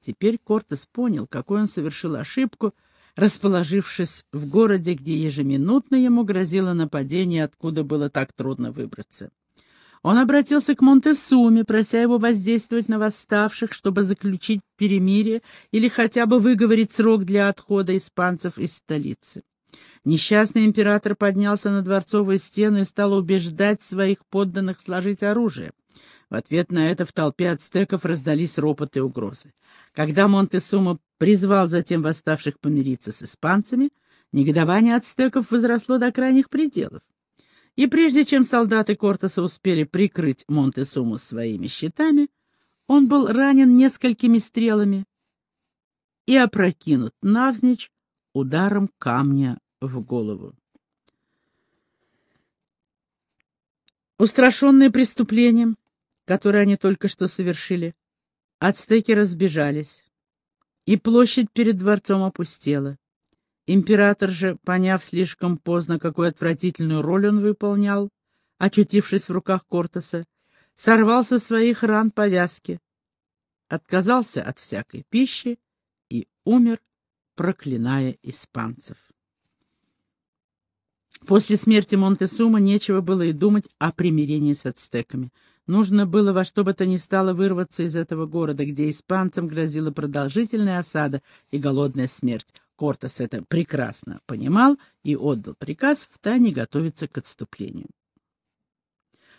Теперь Кортес понял, какой он совершил ошибку, расположившись в городе, где ежеминутно ему грозило нападение, откуда было так трудно выбраться. Он обратился к Монтесуме, прося его воздействовать на восставших, чтобы заключить перемирие или хотя бы выговорить срок для отхода испанцев из столицы. Несчастный император поднялся на дворцовую стену и стал убеждать своих подданных сложить оружие. В ответ на это в толпе ацтеков раздались ропоты и угрозы. Когда Монтесума призвал затем восставших помириться с испанцами, негодование ацтеков возросло до крайних пределов. И прежде чем солдаты Кортеса успели прикрыть Монтесуму своими щитами, он был ранен несколькими стрелами и опрокинут навзничь ударом камня в голову. Устрашенные преступлением, которое они только что совершили, ацтеки разбежались, и площадь перед дворцом опустела. Император же, поняв слишком поздно, какую отвратительную роль он выполнял, очутившись в руках Кортеса, сорвал со своих ран повязки, отказался от всякой пищи и умер, проклиная испанцев. После смерти Монтесума нечего было и думать о примирении с ацтеками. Нужно было во что бы то ни стало вырваться из этого города, где испанцам грозила продолжительная осада и голодная смерть. Кортес это прекрасно понимал и отдал приказ втайне готовиться к отступлению.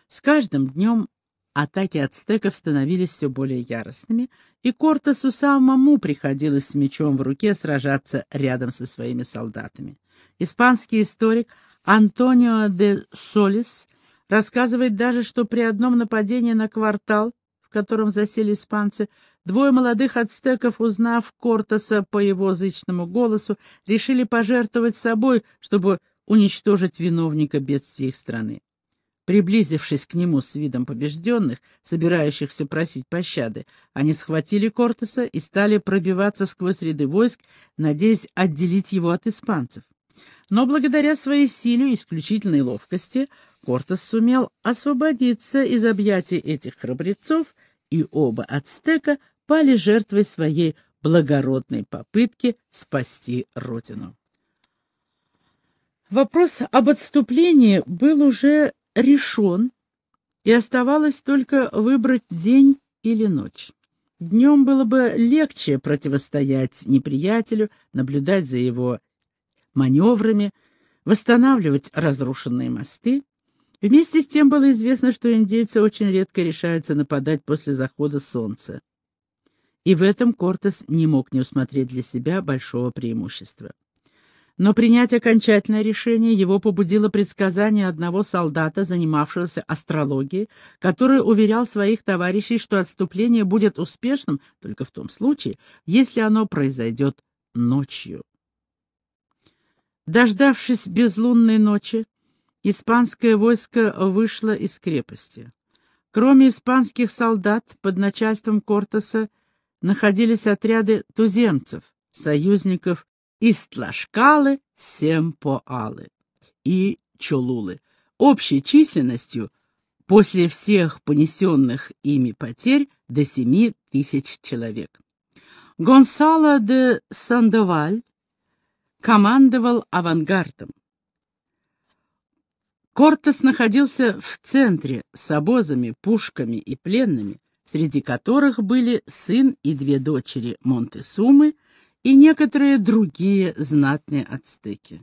С каждым днем атаки ацтеков становились все более яростными, и Кортесу самому приходилось с мечом в руке сражаться рядом со своими солдатами. Испанский историк Антонио де Солис рассказывает даже, что при одном нападении на квартал, в котором засели испанцы, Двое молодых ацтеков, узнав Кортеса по его зычному голосу, решили пожертвовать собой, чтобы уничтожить виновника бедствий их страны. Приблизившись к нему с видом побежденных, собирающихся просить пощады, они схватили Кортеса и стали пробиваться сквозь ряды войск, надеясь отделить его от испанцев. Но благодаря своей силе и исключительной ловкости Кортес сумел освободиться из объятий этих храбрецов, и оба ацтека пали жертвой своей благородной попытки спасти родину. Вопрос об отступлении был уже решен, и оставалось только выбрать день или ночь. Днем было бы легче противостоять неприятелю, наблюдать за его маневрами, восстанавливать разрушенные мосты. Вместе с тем было известно, что индейцы очень редко решаются нападать после захода солнца и в этом Кортес не мог не усмотреть для себя большого преимущества. Но принять окончательное решение его побудило предсказание одного солдата, занимавшегося астрологией, который уверял своих товарищей, что отступление будет успешным только в том случае, если оно произойдет ночью. Дождавшись безлунной ночи, испанское войско вышло из крепости. Кроме испанских солдат под начальством Кортеса находились отряды туземцев, союзников из Тлашкалы, Семпоалы и Чолулы, общей численностью после всех понесенных ими потерь до семи тысяч человек. Гонсало де Сандоваль командовал авангардом. Кортес находился в центре с обозами, пушками и пленными, среди которых были сын и две дочери Монтесумы и некоторые другие знатные ацтеки.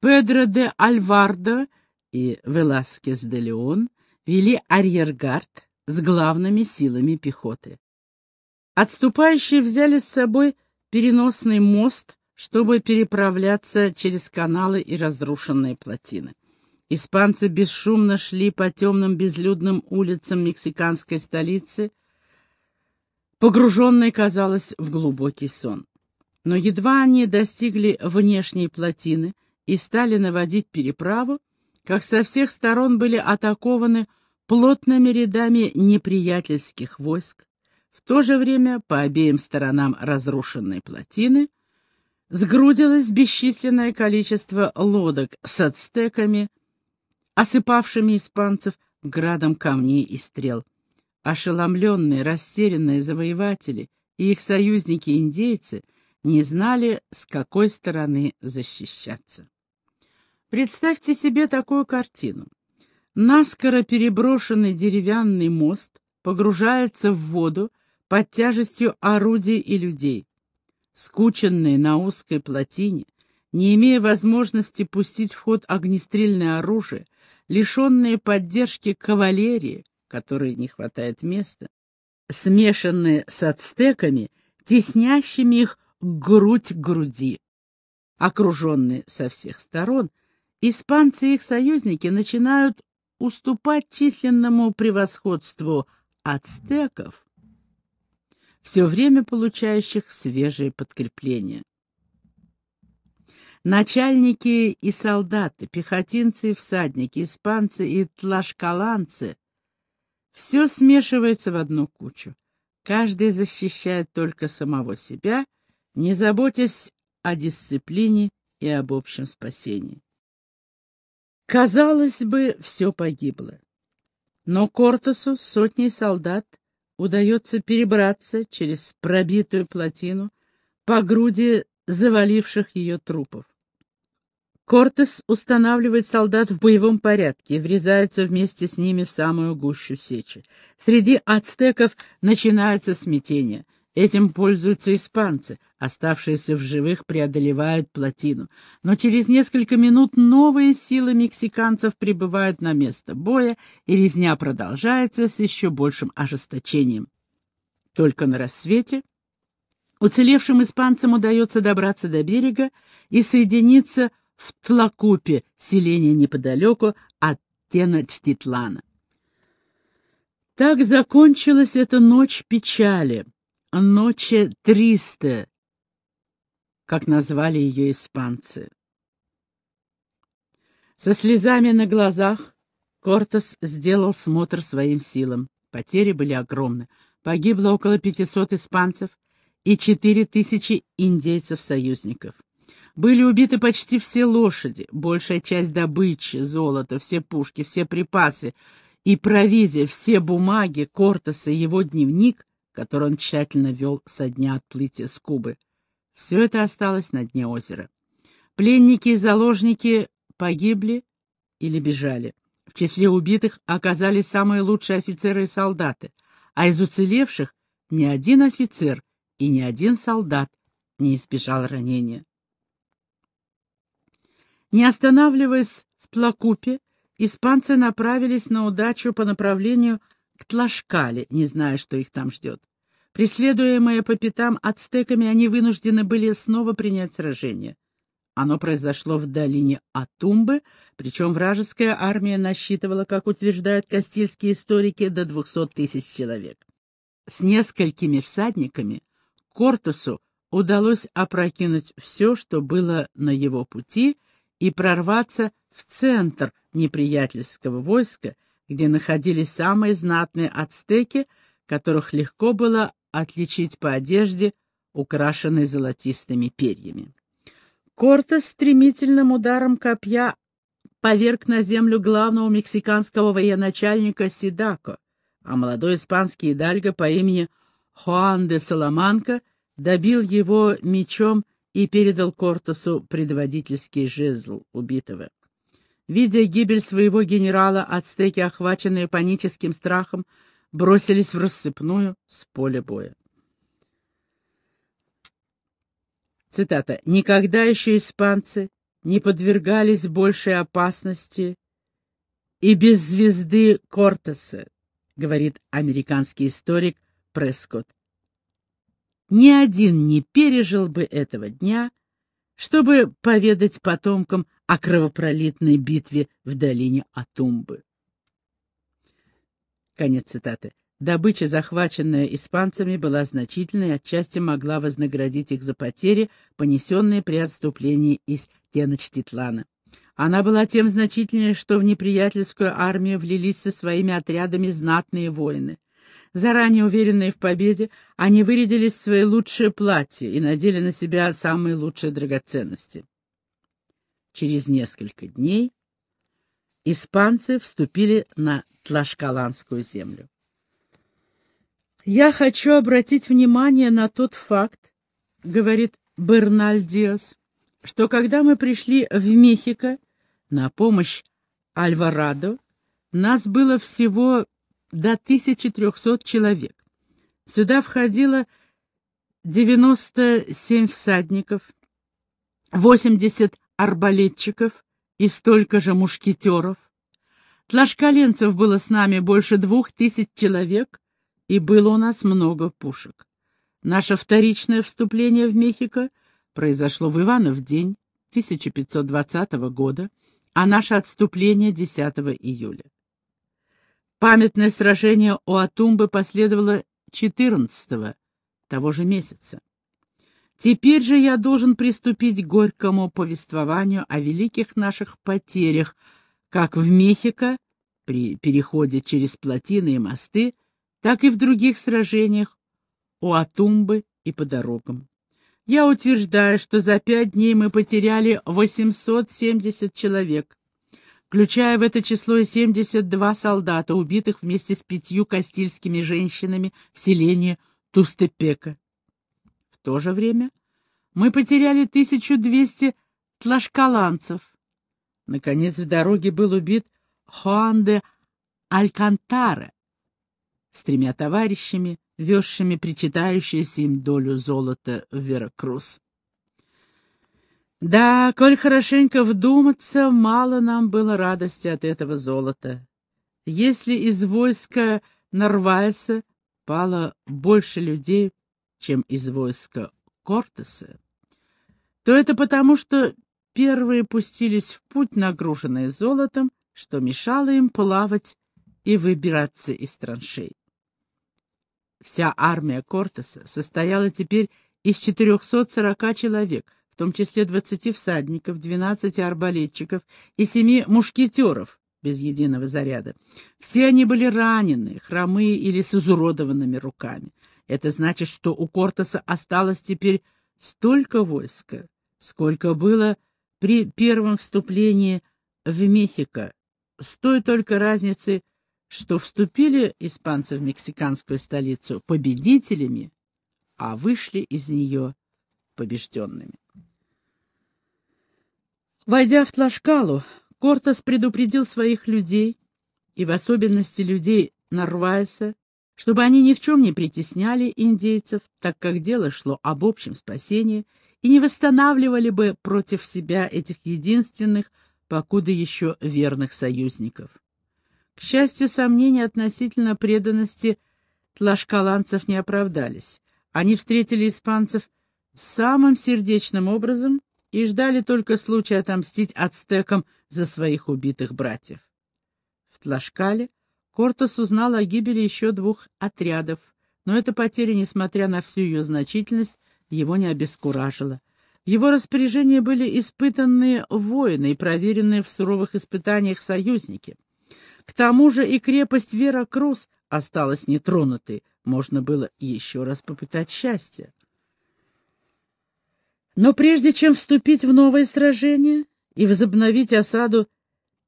Педро де Альвардо и Веласкес де Леон вели арьергард с главными силами пехоты. Отступающие взяли с собой переносный мост, чтобы переправляться через каналы и разрушенные плотины. Испанцы бесшумно шли по темным безлюдным улицам мексиканской столицы, погруженные, казалось, в глубокий сон. Но едва они достигли внешней плотины и стали наводить переправу, как со всех сторон были атакованы плотными рядами неприятельских войск. В то же время по обеим сторонам разрушенной плотины сгрудилось бесчисленное количество лодок с ацтеками, осыпавшими испанцев градом камней и стрел. Ошеломленные, растерянные завоеватели и их союзники-индейцы не знали, с какой стороны защищаться. Представьте себе такую картину. Наскоро переброшенный деревянный мост погружается в воду под тяжестью орудий и людей. Скученные на узкой плотине, не имея возможности пустить в ход огнестрельное оружие, лишенные поддержки кавалерии, которой не хватает места, смешанные с ацтеками, теснящими их грудь к груди. Окруженные со всех сторон, испанцы и их союзники начинают уступать численному превосходству ацтеков, все время получающих свежие подкрепления. Начальники и солдаты, пехотинцы и всадники, испанцы и тлашкаланцы — все смешивается в одну кучу. Каждый защищает только самого себя, не заботясь о дисциплине и об общем спасении. Казалось бы, все погибло. Но Кортесу сотней солдат удается перебраться через пробитую плотину по груди заваливших ее трупов. Кортес устанавливает солдат в боевом порядке и врезается вместе с ними в самую гущу сечи. Среди ацтеков начинается смятение. Этим пользуются испанцы. Оставшиеся в живых преодолевают плотину. Но через несколько минут новые силы мексиканцев прибывают на место боя, и резня продолжается с еще большим ожесточением. Только на рассвете уцелевшим испанцам удается добраться до берега и соединиться в Тлакупе, селение неподалеку от Теночтитлана. Так закончилась эта ночь печали, ночи триста, как назвали ее испанцы. Со слезами на глазах Кортес сделал смотр своим силам. Потери были огромны. Погибло около 500 испанцев и 4000 индейцев-союзников. Были убиты почти все лошади, большая часть добычи, золото, все пушки, все припасы и провизия, все бумаги, Кортеса и его дневник, который он тщательно вел со дня отплытия с Кубы. Все это осталось на дне озера. Пленники и заложники погибли или бежали. В числе убитых оказались самые лучшие офицеры и солдаты, а из уцелевших ни один офицер и ни один солдат не избежал ранения. Не останавливаясь в Тлакупе, испанцы направились на удачу по направлению к Тлашкале, не зная, что их там ждет. Преследуемые по пятам ацтеками, они вынуждены были снова принять сражение. Оно произошло в долине Атумбы, причем вражеская армия насчитывала, как утверждают кастильские историки, до 200 тысяч человек. С несколькими всадниками Кортесу удалось опрокинуть все, что было на его пути, и прорваться в центр неприятельского войска, где находились самые знатные ацтеки, которых легко было отличить по одежде, украшенной золотистыми перьями. Корта стремительным ударом копья поверг на землю главного мексиканского военачальника Сидако, а молодой испанский идальго по имени Хуан де Саламанка добил его мечом и передал Кортосу предводительский жезл убитого. Видя гибель своего генерала, ацтеки, охваченные паническим страхом, бросились в рассыпную с поля боя. Цитата. «Никогда еще испанцы не подвергались большей опасности и без звезды Кортеса», говорит американский историк Прескотт ни один не пережил бы этого дня, чтобы поведать потомкам о кровопролитной битве в долине Атумбы. Конец цитаты. Добыча, захваченная испанцами, была значительной и отчасти могла вознаградить их за потери, понесенные при отступлении из Теночтитлана. Она была тем значительнее, что в неприятельскую армию влились со своими отрядами знатные воины. Заранее уверенные в победе, они вырядились в свои лучшие платья и надели на себя самые лучшие драгоценности. Через несколько дней испанцы вступили на Тлашкаланскую землю. «Я хочу обратить внимание на тот факт, — говорит Берналь Диас, — что когда мы пришли в Мехико на помощь Альварадо, нас было всего до 1300 человек. Сюда входило 97 всадников, 80 арбалетчиков и столько же мушкетеров. Тлашкаленцев было с нами больше двух тысяч человек, и было у нас много пушек. Наше вторичное вступление в Мехико произошло в Иванов день 1520 года, а наше отступление 10 июля. Памятное сражение у Атумбы последовало 14 того же месяца. Теперь же я должен приступить к горькому повествованию о великих наших потерях, как в Мехико, при переходе через плотины и мосты, так и в других сражениях у Атумбы и по дорогам. Я утверждаю, что за пять дней мы потеряли 870 человек, включая в это число и 72 солдата, убитых вместе с пятью кастильскими женщинами в селении Тустепека. То же время мы потеряли 1200 тлашкаланцев. Наконец, в дороге был убит Хуан де Алькантара, с тремя товарищами, везшими причитающуюся им долю золота в Веракрус. Да, коль хорошенько вдуматься, мало нам было радости от этого золота. Если из войска Нарвайса пало больше людей, чем из войска Кортеса, то это потому, что первые пустились в путь, нагруженные золотом, что мешало им плавать и выбираться из траншей. Вся армия Кортеса состояла теперь из 440 человек, в том числе 20 всадников, 12 арбалетчиков и 7 мушкетеров без единого заряда. Все они были ранены, хромые или с изуродованными руками. Это значит, что у Кортеса осталось теперь столько войска, сколько было при первом вступлении в Мехико, с той только разницей, что вступили испанцы в мексиканскую столицу победителями, а вышли из нее побежденными. Войдя в Тлашкалу, Кортес предупредил своих людей, и в особенности людей Нарвайса, чтобы они ни в чем не притесняли индейцев, так как дело шло об общем спасении, и не восстанавливали бы против себя этих единственных, покуда еще верных союзников. К счастью, сомнения относительно преданности тлашкаланцев не оправдались. Они встретили испанцев самым сердечным образом и ждали только случая отомстить ацтекам за своих убитых братьев. В Тлашкале Кортос узнал о гибели еще двух отрядов, но эта потеря, несмотря на всю ее значительность, его не обескуражила. В его распоряжении были испытанные воины и проверенные в суровых испытаниях союзники. К тому же и крепость Вера-Крус осталась нетронутой, можно было еще раз попытать счастье. Но прежде чем вступить в новое сражение и возобновить осаду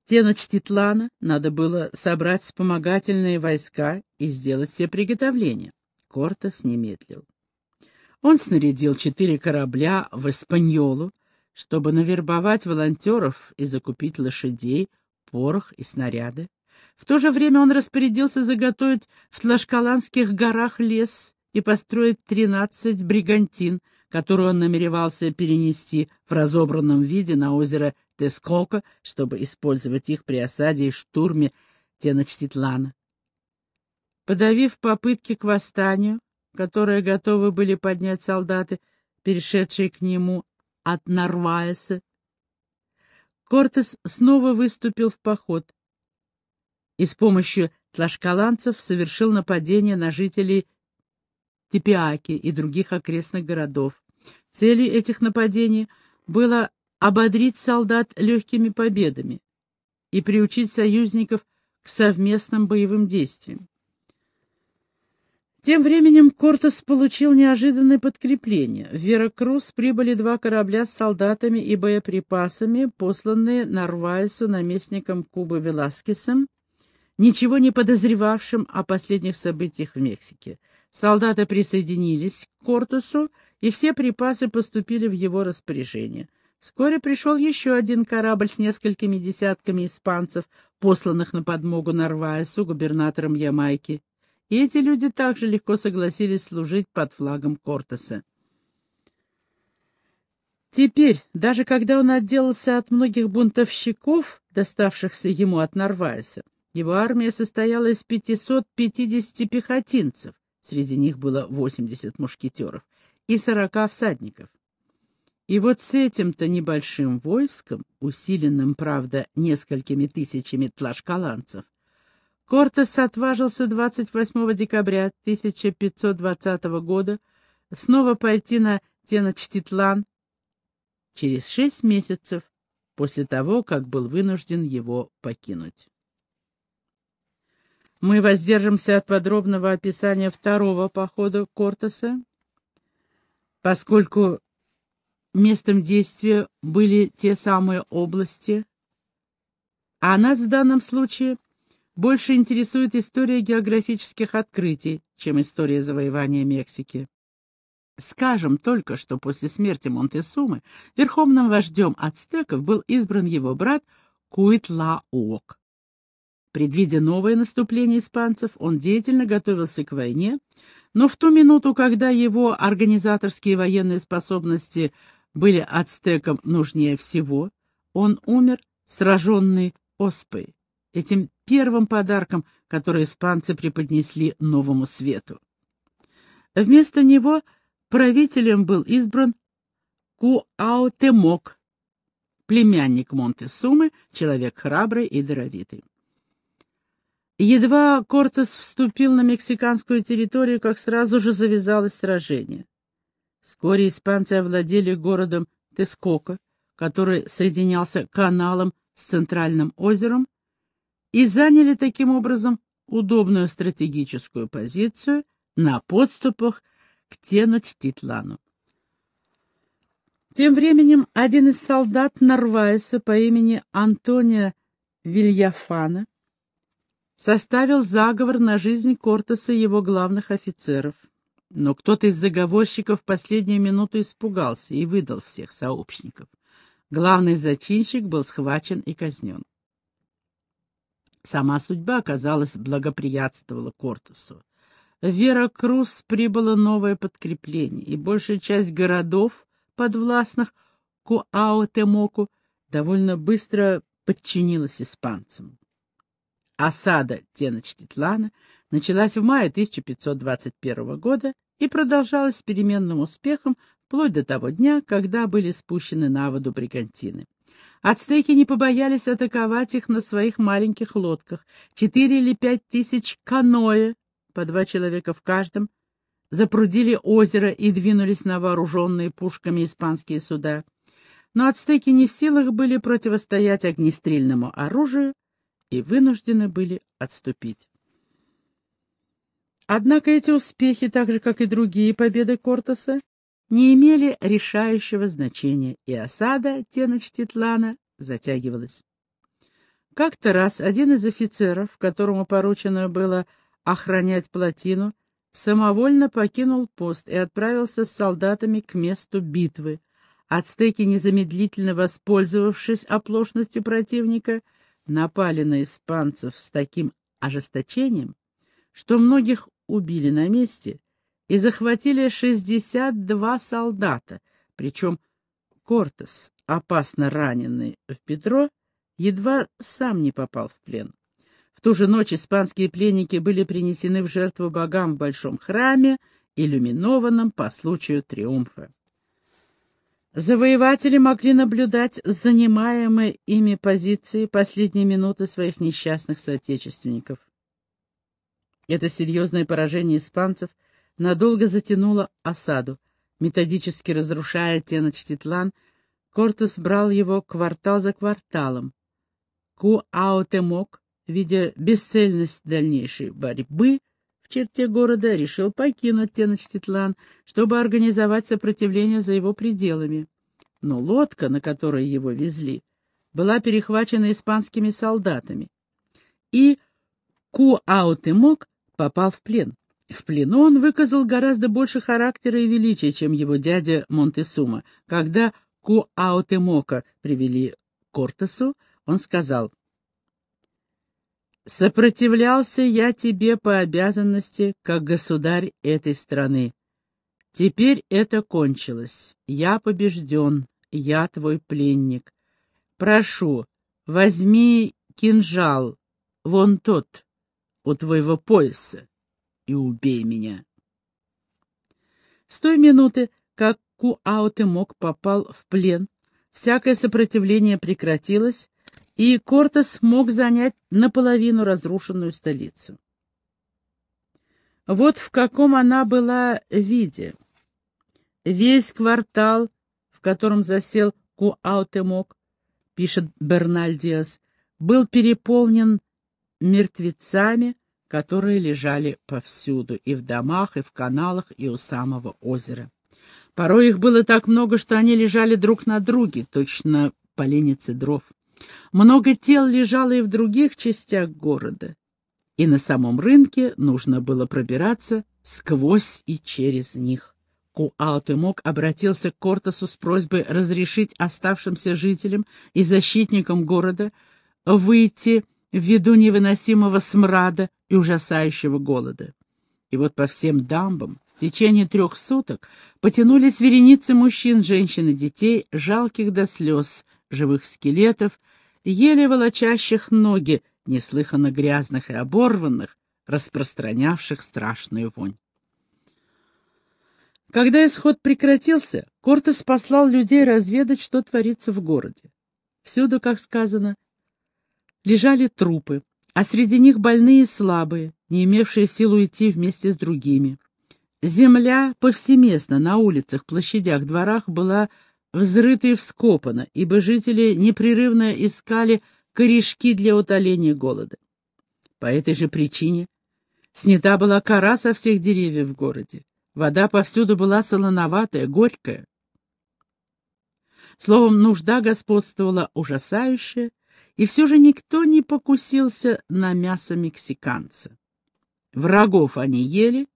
Теночтитлана, надо было собрать вспомогательные войска и сделать все приготовления. Кортес не медлил. Он снарядил четыре корабля в Эспаньолу, чтобы навербовать волонтеров и закупить лошадей, порох и снаряды. В то же время он распорядился заготовить в Тлашкаланских горах лес и построить тринадцать бригантин, которую он намеревался перенести в разобранном виде на озеро Тескока, чтобы использовать их при осаде и штурме Теночтитлана. Подавив попытки к восстанию, которые готовы были поднять солдаты, перешедшие к нему от Нарваеса, Кортес снова выступил в поход и с помощью тлашкаланцев совершил нападение на жителей Типиаки и других окрестных городов. Целью этих нападений было ободрить солдат легкими победами и приучить союзников к совместным боевым действиям. Тем временем Кортес получил неожиданное подкрепление. В Веракрус прибыли два корабля с солдатами и боеприпасами, посланные Нарвайсу наместником Кубы Веласкесом ничего не подозревавшим о последних событиях в Мексике. Солдаты присоединились к Кортусу, и все припасы поступили в его распоряжение. Вскоре пришел еще один корабль с несколькими десятками испанцев, посланных на подмогу Нарваесу, губернатором Ямайки. И эти люди также легко согласились служить под флагом Кортеса. Теперь, даже когда он отделался от многих бунтовщиков, доставшихся ему от Нарваеса, его армия состояла из 550 пехотинцев, среди них было 80 мушкетеров, и 40 всадников. И вот с этим-то небольшим войском, усиленным, правда, несколькими тысячами тлашкаланцев, Кортес отважился 28 декабря 1520 года снова пойти на Теночтитлан через шесть месяцев после того, как был вынужден его покинуть. Мы воздержимся от подробного описания второго похода Кортеса, поскольку местом действия были те самые области, а нас в данном случае больше интересует история географических открытий, чем история завоевания Мексики. Скажем только, что после смерти Монтесумы верховным вождем ацтеков был избран его брат Куитлаок. Предвидя новое наступление испанцев, он деятельно готовился к войне, но в ту минуту, когда его организаторские военные способности были ацтекам нужнее всего, он умер, сраженный оспой, этим первым подарком, который испанцы преподнесли новому свету. Вместо него правителем был избран Куаутемок, племянник Монтесумы, человек храбрый и даровитый. Едва Кортес вступил на мексиканскую территорию, как сразу же завязалось сражение. Вскоре испанцы овладели городом Тескока, который соединялся каналом с центральным озером, и заняли таким образом удобную стратегическую позицию на подступах к Теночтитлану. Тем временем один из солдат Нарваеса по имени Антония Вильяфана составил заговор на жизнь Кортеса и его главных офицеров. Но кто-то из заговорщиков в последнюю минуту испугался и выдал всех сообщников. Главный зачинщик был схвачен и казнен. Сама судьба, казалось, благоприятствовала Кортесу. В Веракрус прибыло новое подкрепление, и большая часть городов, подвластных Куаутемоку, довольно быстро подчинилась испанцам. Осада Теночтитлана началась в мае 1521 года и продолжалась с переменным успехом вплоть до того дня, когда были спущены на воду бригантины. Ацтеки не побоялись атаковать их на своих маленьких лодках. Четыре или пять тысяч каноэ по два человека в каждом, запрудили озеро и двинулись на вооруженные пушками испанские суда. Но ацтеки не в силах были противостоять огнестрельному оружию и вынуждены были отступить. Однако эти успехи, так же как и другие победы Кортеса, не имели решающего значения, и осада Теночтитлана затягивалась. Как-то раз один из офицеров, которому поручено было охранять плотину, самовольно покинул пост и отправился с солдатами к месту битвы. Ацтеки, незамедлительно воспользовавшись оплошностью противника, напали на испанцев с таким ожесточением, что многих убили на месте и захватили 62 солдата, причем Кортес, опасно раненый в Петро, едва сам не попал в плен. В ту же ночь испанские пленники были принесены в жертву богам в большом храме, иллюминованном по случаю триумфа. Завоеватели могли наблюдать занимаемые ими позиции последние минуты своих несчастных соотечественников. Это серьезное поражение испанцев надолго затянуло осаду. Методически разрушая Теночтитлан, Кортес брал его квартал за кварталом. Куаутемок видя бесцельность дальнейшей борьбы в черте города, решил покинуть Теночтитлан, чтобы организовать сопротивление за его пределами. Но лодка, на которой его везли, была перехвачена испанскими солдатами, и Куаутемок попал в плен. В плену он выказал гораздо больше характера и величия, чем его дядя Монтесума. Когда Куаутемока привели к Кортесу, он сказал, «Сопротивлялся я тебе по обязанности, как государь этой страны. Теперь это кончилось. Я побежден, я твой пленник. Прошу, возьми кинжал, вон тот, у твоего пояса, и убей меня. С той минуты, как Куаутемок попал в плен, всякое сопротивление прекратилось, и Кортес мог занять наполовину разрушенную столицу. Вот в каком она была виде. Весь квартал, в котором засел Куаутемок, пишет Бернальдиас, был переполнен мертвецами, которые лежали повсюду, и в домах, и в каналах, и у самого озера. Порой их было так много, что они лежали друг на друге, точно поленницы дров. Много тел лежало и в других частях города, и на самом рынке нужно было пробираться сквозь и через них. Куаутемок обратился к Кортасу с просьбой разрешить оставшимся жителям и защитникам города выйти ввиду невыносимого смрада и ужасающего голода. И вот по всем дамбам в течение трех суток потянулись вереницы мужчин, женщин и детей, жалких до слез, живых скелетов, еле волочащих ноги, неслыханно грязных и оборванных, распространявших страшную вонь. Когда исход прекратился, Кортес послал людей разведать, что творится в городе. Всюду, как сказано, лежали трупы, а среди них больные и слабые, не имевшие силу идти вместе с другими. Земля повсеместно на улицах, площадях, дворах была взрыта и вскопана, ибо жители непрерывно искали корешки для утоления голода. По этой же причине снята была кора со всех деревьев в городе. Вода повсюду была солоноватая, горькая. Словом, нужда господствовала ужасающая, и все же никто не покусился на мясо мексиканца. Врагов они ели,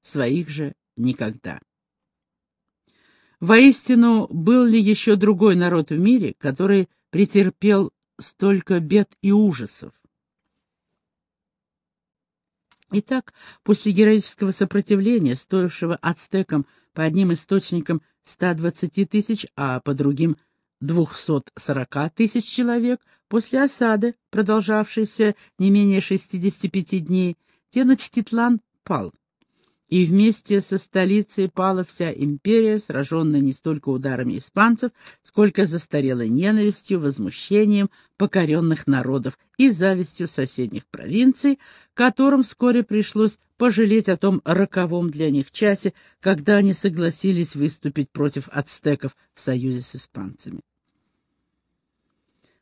своих же никогда. Воистину, был ли еще другой народ в мире, который претерпел столько бед и ужасов? Итак, после героического сопротивления, стоившего ацтекам по одним источникам 120 тысяч, а по другим 240 тысяч человек, после осады, продолжавшейся не менее 65 дней, Теночтитлан пал и вместе со столицей пала вся империя, сраженная не столько ударами испанцев, сколько застарелой ненавистью, возмущением покоренных народов и завистью соседних провинций, которым вскоре пришлось пожалеть о том роковом для них часе, когда они согласились выступить против ацтеков в союзе с испанцами.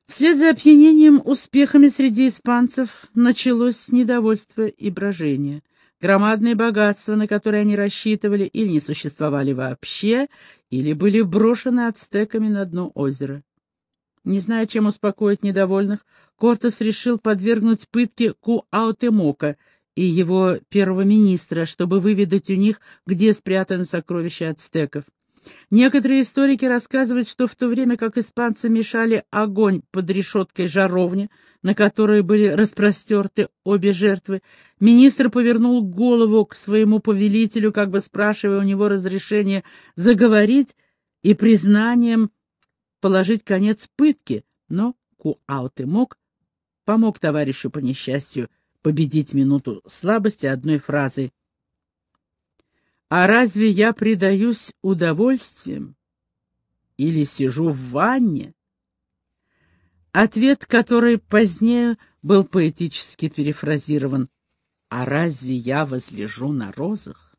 Вслед за опьянением успехами среди испанцев началось недовольство и брожение – Громадные богатства, на которые они рассчитывали, или не существовали вообще, или были брошены ацтеками на дно озера. Не зная, чем успокоить недовольных, Кортес решил подвергнуть пытке Куаутемока и его первого министра, чтобы выведать у них, где спрятаны сокровища ацтеков. Некоторые историки рассказывают, что в то время как испанцы мешали огонь под решеткой жаровни, на которой были распростерты обе жертвы, министр повернул голову к своему повелителю, как бы спрашивая у него разрешения заговорить и признанием положить конец пытке, но Куаутемок помог товарищу по несчастью победить минуту слабости одной фразой а разве я предаюсь удовольствиям? Или сижу в ванне? Ответ, который позднее был поэтически перефразирован. А разве я возлежу на розах?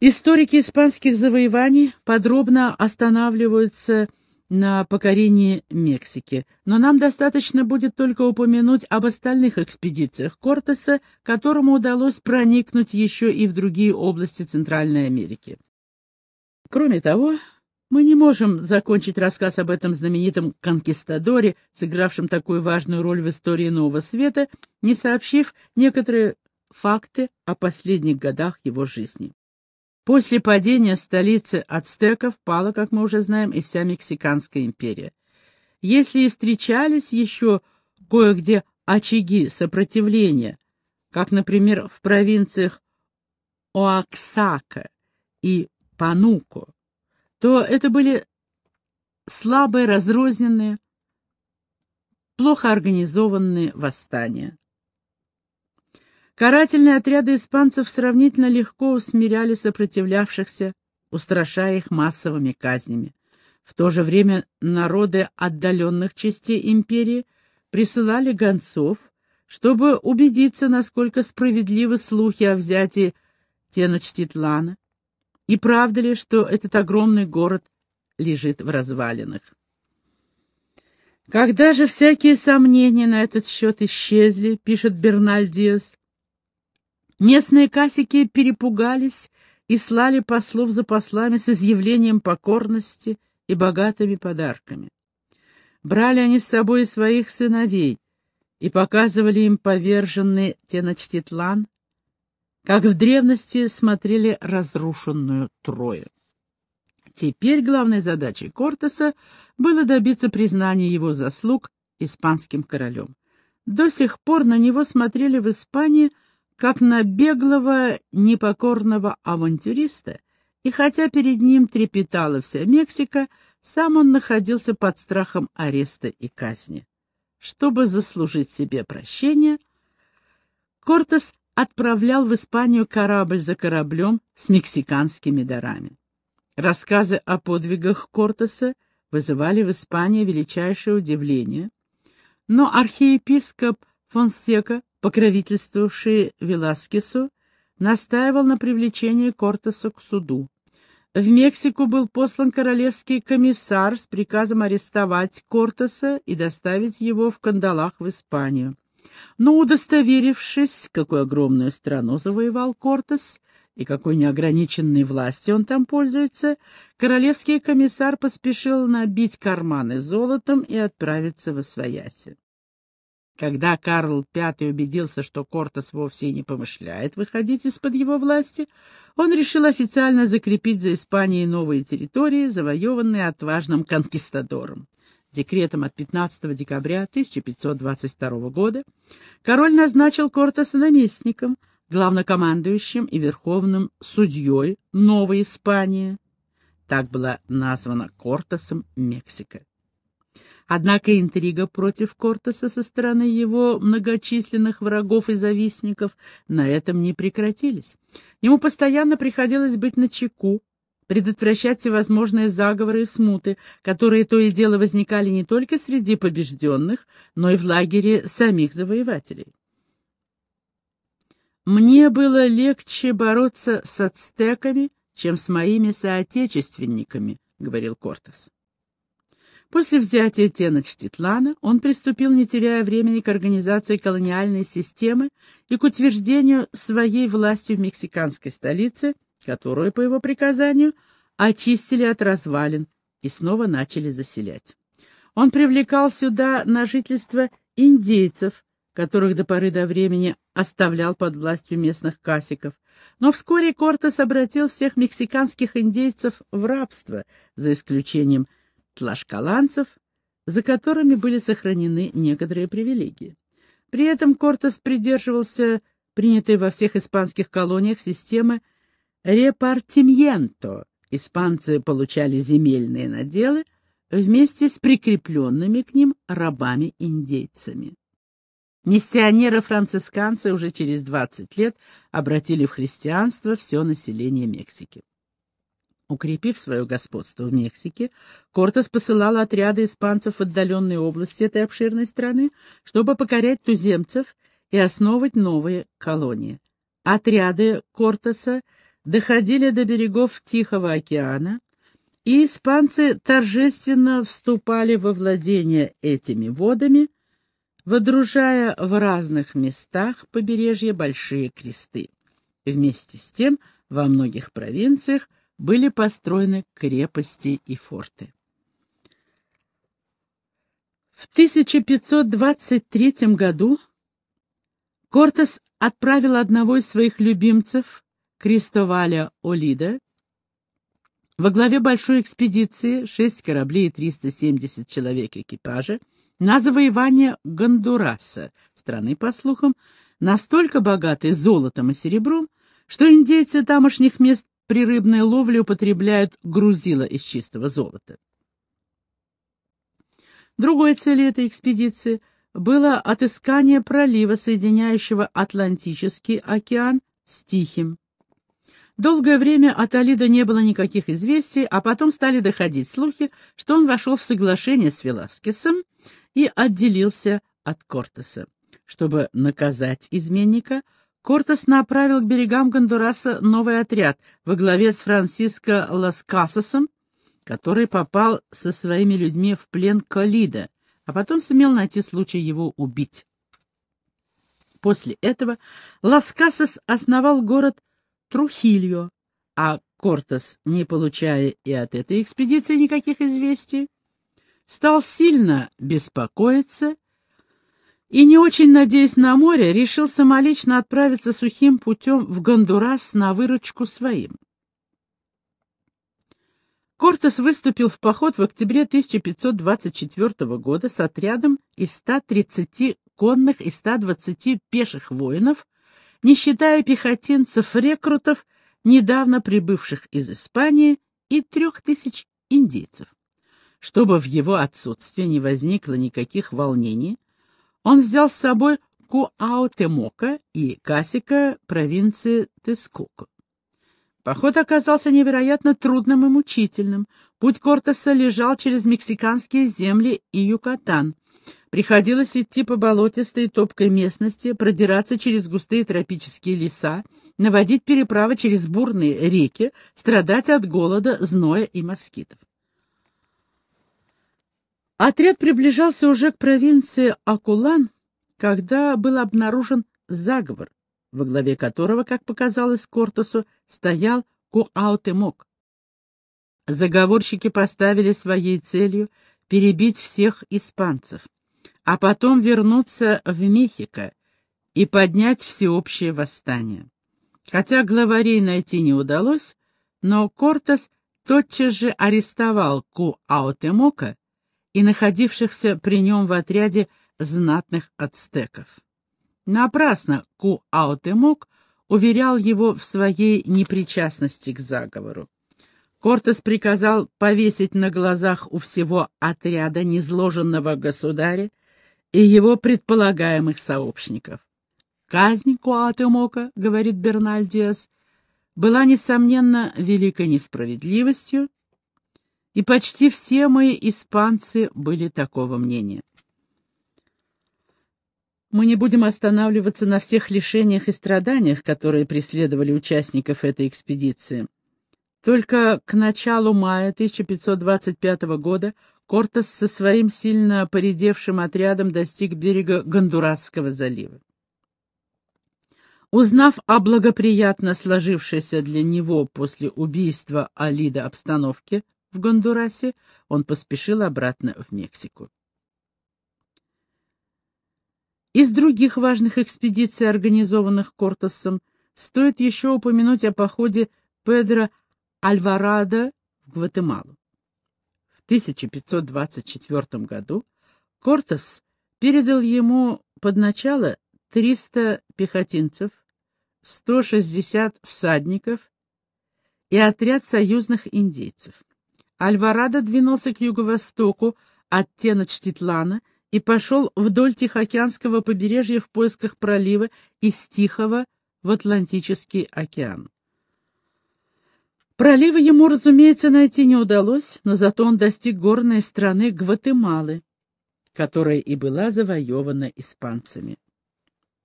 Историки испанских завоеваний подробно останавливаются на покорении Мексики, но нам достаточно будет только упомянуть об остальных экспедициях Кортеса, которому удалось проникнуть еще и в другие области Центральной Америки. Кроме того, мы не можем закончить рассказ об этом знаменитом конкистадоре, сыгравшем такую важную роль в истории Нового Света, не сообщив некоторые факты о последних годах его жизни. После падения столицы ацтеков пала, как мы уже знаем, и вся Мексиканская империя. Если и встречались еще кое-где очаги сопротивления, как, например, в провинциях Оаксака и Пануко, то это были слабые, разрозненные, плохо организованные восстания. Карательные отряды испанцев сравнительно легко усмиряли сопротивлявшихся, устрашая их массовыми казнями. В то же время народы отдаленных частей империи присылали гонцов, чтобы убедиться, насколько справедливы слухи о взятии Теночтитлана, и правда ли, что этот огромный город лежит в развалинах. Когда же всякие сомнения на этот счет исчезли, пишет Берналь Диас, Местные касики перепугались и слали послов за послами с изъявлением покорности и богатыми подарками. Брали они с собой своих сыновей и показывали им поверженный Теночтитлан, как в древности смотрели разрушенную Трою. Теперь главной задачей Кортеса было добиться признания его заслуг испанским королем. До сих пор на него смотрели в Испании – как на беглого, непокорного авантюриста, и хотя перед ним трепетала вся Мексика, сам он находился под страхом ареста и казни. Чтобы заслужить себе прощение, Кортес отправлял в Испанию корабль за кораблем с мексиканскими дарами. Рассказы о подвигах Кортеса вызывали в Испании величайшее удивление, но архиепископ Фонсека покровительствовавший Веласкесу, настаивал на привлечении Кортеса к суду. В Мексику был послан королевский комиссар с приказом арестовать Кортеса и доставить его в кандалах в Испанию. Но удостоверившись, какую огромную страну завоевал Кортес и какой неограниченной властью он там пользуется, королевский комиссар поспешил набить карманы золотом и отправиться в Освояси. Когда Карл V убедился, что Кортес вовсе не помышляет выходить из-под его власти, он решил официально закрепить за Испанией новые территории, завоеванные отважным конкистадором. Декретом от 15 декабря 1522 года король назначил Кортеса наместником, главнокомандующим и верховным судьей Новой Испании. Так была названа Кортесом Мексика. Однако интрига против Кортеса со стороны его многочисленных врагов и завистников на этом не прекратились. Ему постоянно приходилось быть начеку, предотвращать всевозможные заговоры и смуты, которые то и дело возникали не только среди побежденных, но и в лагере самих завоевателей. «Мне было легче бороться с ацтеками, чем с моими соотечественниками», — говорил Кортес. После взятия Теночтитлана он приступил, не теряя времени, к организации колониальной системы и к утверждению своей власти в мексиканской столице, которую, по его приказанию, очистили от развалин и снова начали заселять. Он привлекал сюда на жительство индейцев, которых до поры до времени оставлял под властью местных касиков, но вскоре Кортес обратил всех мексиканских индейцев в рабство, за исключением тлашкаланцев, за которыми были сохранены некоторые привилегии. При этом Кортес придерживался принятой во всех испанских колониях системы репартимьенто. Испанцы получали земельные наделы вместе с прикрепленными к ним рабами-индейцами. Миссионеры-францисканцы уже через 20 лет обратили в христианство все население Мексики. Укрепив свое господство в Мексике, Кортес посылал отряды испанцев в отдаленные области этой обширной страны, чтобы покорять туземцев и основывать новые колонии. Отряды Кортеса доходили до берегов Тихого океана, и испанцы торжественно вступали во владение этими водами, водружая в разных местах побережья большие кресты. Вместе с тем во многих провинциях были построены крепости и форты. В 1523 году Кортес отправил одного из своих любимцев, Кристоваля Олида, во главе большой экспедиции, шесть кораблей и 370 человек экипажа, на завоевание Гондураса, страны, по слухам, настолько богатой золотом и серебром, что индейцы тамошних мест при рыбной ловле употребляют грузила из чистого золота. Другой целью этой экспедиции было отыскание пролива, соединяющего Атлантический океан с Тихим. Долгое время от Алида не было никаких известий, а потом стали доходить слухи, что он вошел в соглашение с Веласкесом и отделился от Кортеса. Чтобы наказать изменника, Кортес направил к берегам Гондураса новый отряд во главе с Франциско Ласкасосом, который попал со своими людьми в плен Калида, а потом сумел найти случай его убить. После этого Ласкасос основал город Трухильо, а Кортес, не получая и от этой экспедиции никаких известий, стал сильно беспокоиться и, не очень надеясь на море, решил самолично отправиться сухим путем в Гондурас на выручку своим. Кортес выступил в поход в октябре 1524 года с отрядом из 130 конных и 120 пеших воинов, не считая пехотинцев-рекрутов, недавно прибывших из Испании, и трех тысяч индейцев. Чтобы в его отсутствие не возникло никаких волнений, он взял с собой Куаутемока и Касика провинции Тескуку. Поход оказался невероятно трудным и мучительным. Путь Кортеса лежал через мексиканские земли и Юкатан — Приходилось идти по болотистой топкой местности, продираться через густые тропические леса, наводить переправы через бурные реки, страдать от голода, зноя и москитов. Отряд приближался уже к провинции Акулан, когда был обнаружен заговор, во главе которого, как показалось Кортосу, стоял Куаутемок. Заговорщики поставили своей целью перебить всех испанцев а потом вернуться в Мехико и поднять всеобщее восстание. Хотя главарей найти не удалось, но Кортес тотчас же арестовал Ку-Аутемока и находившихся при нем в отряде знатных ацтеков. Напрасно Ку-Аутемок уверял его в своей непричастности к заговору. Кортес приказал повесить на глазах у всего отряда незложенного государя и его предполагаемых сообщников. Казнь Куатемока, говорит Бернальдиас, была, несомненно, великой несправедливостью, и почти все мои испанцы были такого мнения. Мы не будем останавливаться на всех лишениях и страданиях, которые преследовали участников этой экспедиции. Только к началу мая 1525 года Кортес со своим сильно поредевшим отрядом достиг берега Гондурасского залива. Узнав о благоприятно сложившейся для него после убийства Алида обстановке в Гондурасе, он поспешил обратно в Мексику. Из других важных экспедиций, организованных Кортесом, стоит еще упомянуть о походе Педро Альварадо в Гватемалу. 1524 году Кортес передал ему под начало 300 пехотинцев, 160 всадников и отряд союзных индейцев. Альварадо двинулся к юго-востоку от Теночтитлана и пошел вдоль Тихоокеанского побережья в поисках пролива из Тихого в Атлантический океан. Пролива ему, разумеется, найти не удалось, но зато он достиг горной страны Гватемалы, которая и была завоевана испанцами.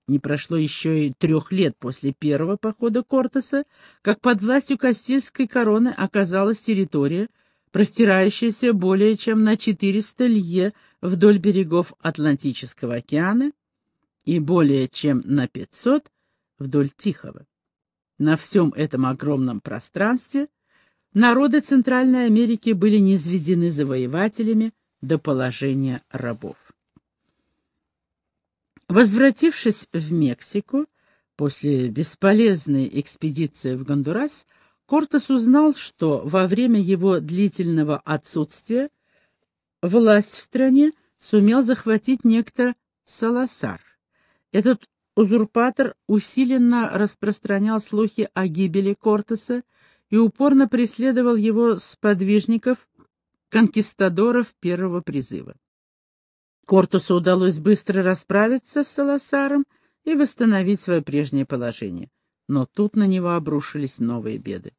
Не прошло еще и трех лет после первого похода Кортеса, как под властью Кастильской короны оказалась территория, простирающаяся более чем на 400 лье вдоль берегов Атлантического океана и более чем на 500 вдоль Тихого. На всем этом огромном пространстве народы Центральной Америки были низведены завоевателями до положения рабов. Возвратившись в Мексику, После бесполезной экспедиции в Гондурас Кортес узнал, что во время его длительного отсутствия власть в стране сумел захватить некто Саласар. Этот узурпатор усиленно распространял слухи о гибели Кортеса и упорно преследовал его сподвижников, конкистадоров первого призыва. Кортесу удалось быстро расправиться с Саласаром и восстановить свое прежнее положение. Но тут на него обрушились новые беды.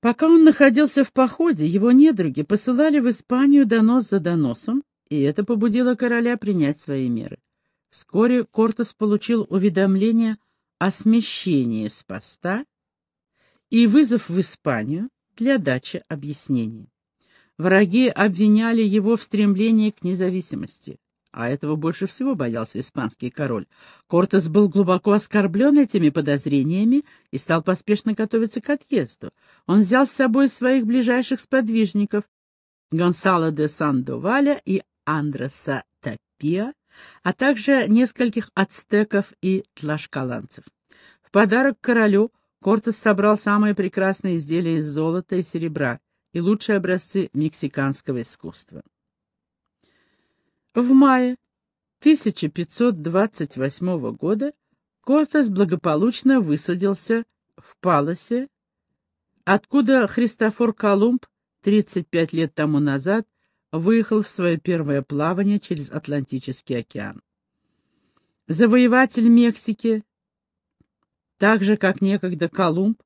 Пока он находился в походе, его недруги посылали в Испанию донос за доносом, и это побудило короля принять свои меры. Вскоре Кортес получил уведомление о смещении с поста и вызов в Испанию для дачи объяснений. Враги обвиняли его в стремлении к независимости, а этого больше всего боялся испанский король. Кортес был глубоко оскорблен этими подозрениями и стал поспешно готовиться к отъезду. Он взял с собой своих ближайших сподвижников Гонсало де Сандоваля и Андреса Тапиа, а также нескольких ацтеков и тлашкаланцев. В подарок королю Кортес собрал самые прекрасные изделия из золота и серебра и лучшие образцы мексиканского искусства. В мае 1528 года Кортес благополучно высадился в Паласе, откуда Христофор Колумб 35 лет тому назад выехал в свое первое плавание через Атлантический океан. Завоеватель Мексики, так же, как некогда Колумб,